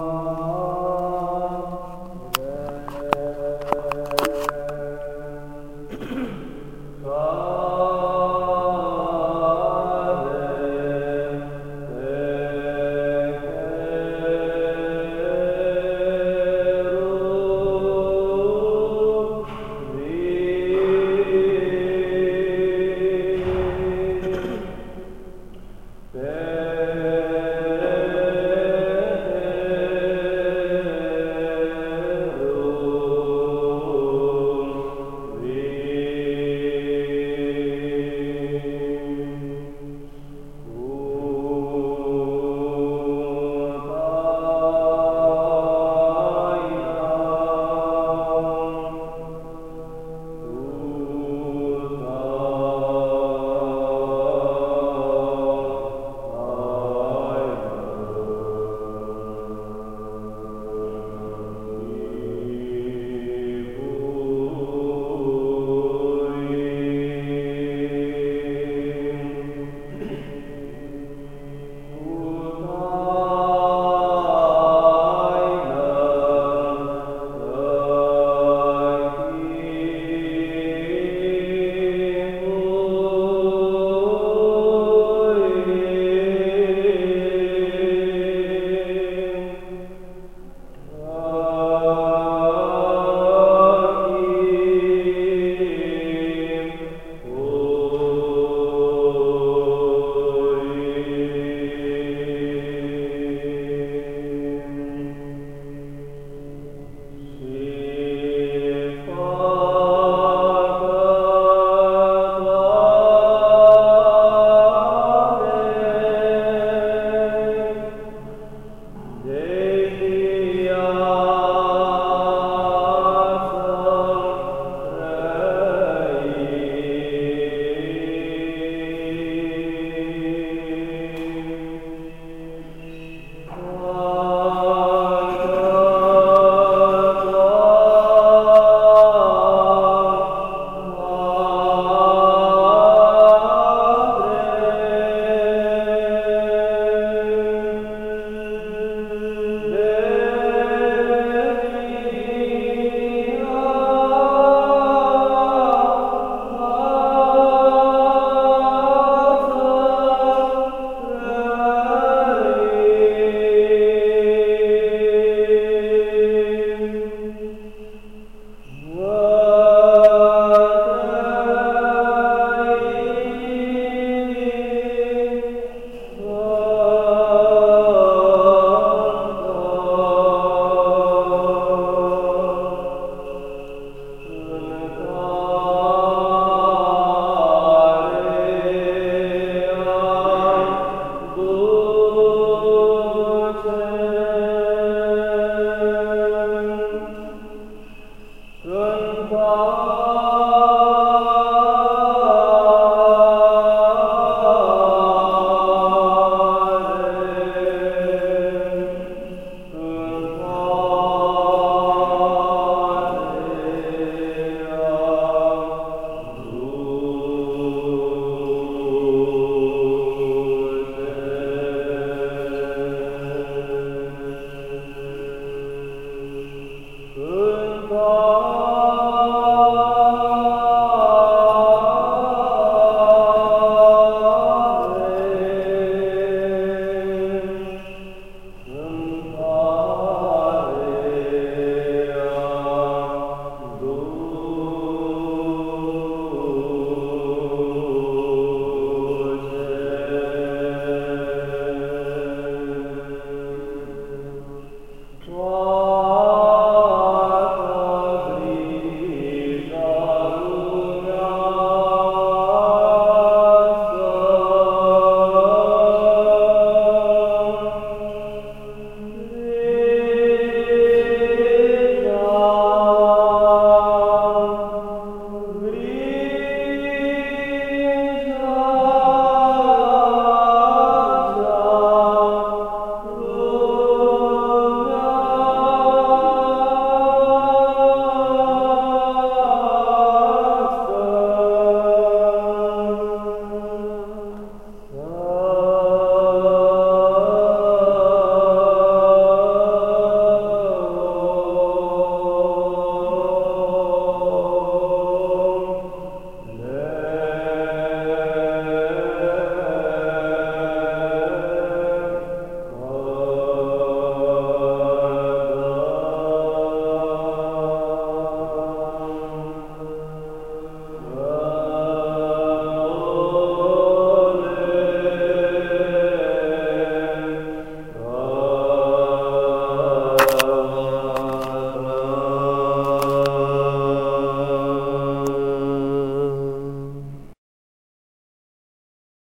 Oh.